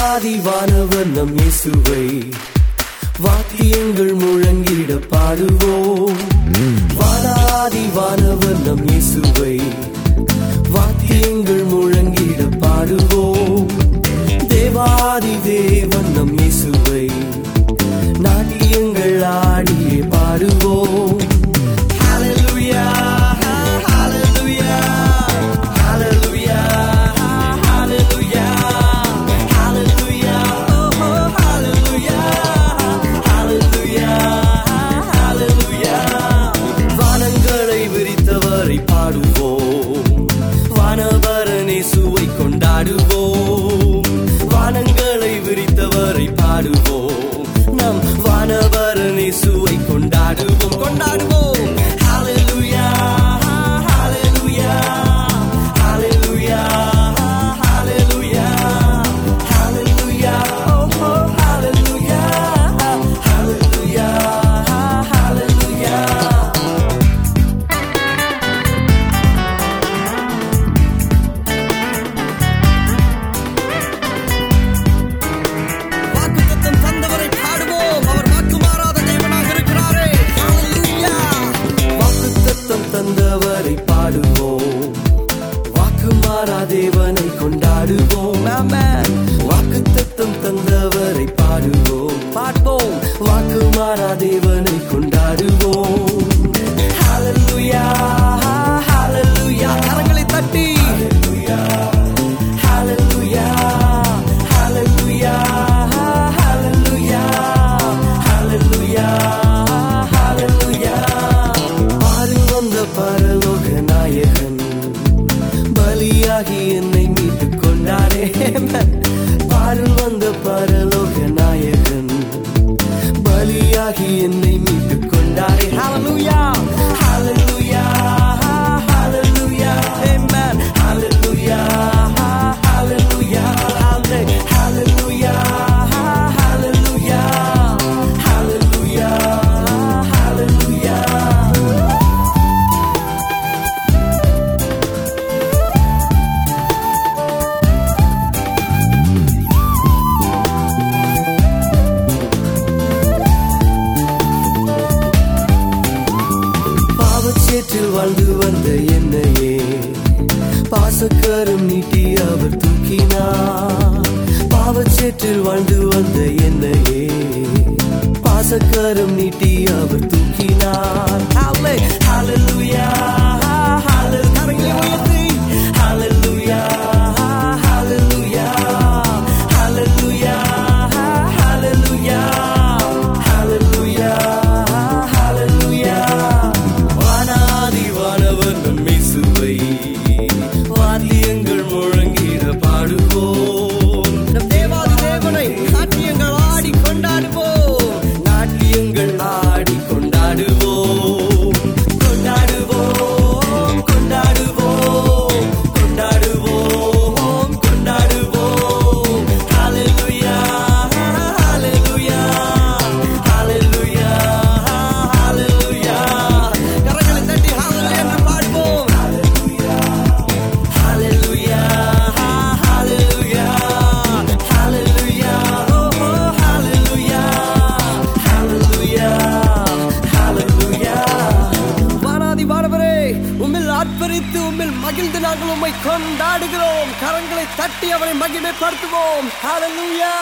ஆதி வானவர் நம் இயேசுவை. வாத்தியங்கள் முழங்கிட பாடுவோம். வானாதி வானவர் நம் இயேசுவை. வாத்தியங்கள் முழங்கிட பாடுவோம். தேவாதி தேவ மாறாதேவனை கொண்டாடுவோம். வாக்கு தத்தம் தந்தவரை பாடுவோம். பாட்டோம் வாக்கு மாறாதேவனை பாசக்கரம் நீட்டி அவர் தூக்கினார். பாவச்சேற்றில் வாழ்ந்து வந்த என்னையே பாசக்கரம் நீட்டி அவர் தூக்கினார். நாங்கள் உண்மை கொண்டாடுகிறோம். கரங்களை தட்டி அவரை மகிமைப்படுத்துவோம். ஹalleluya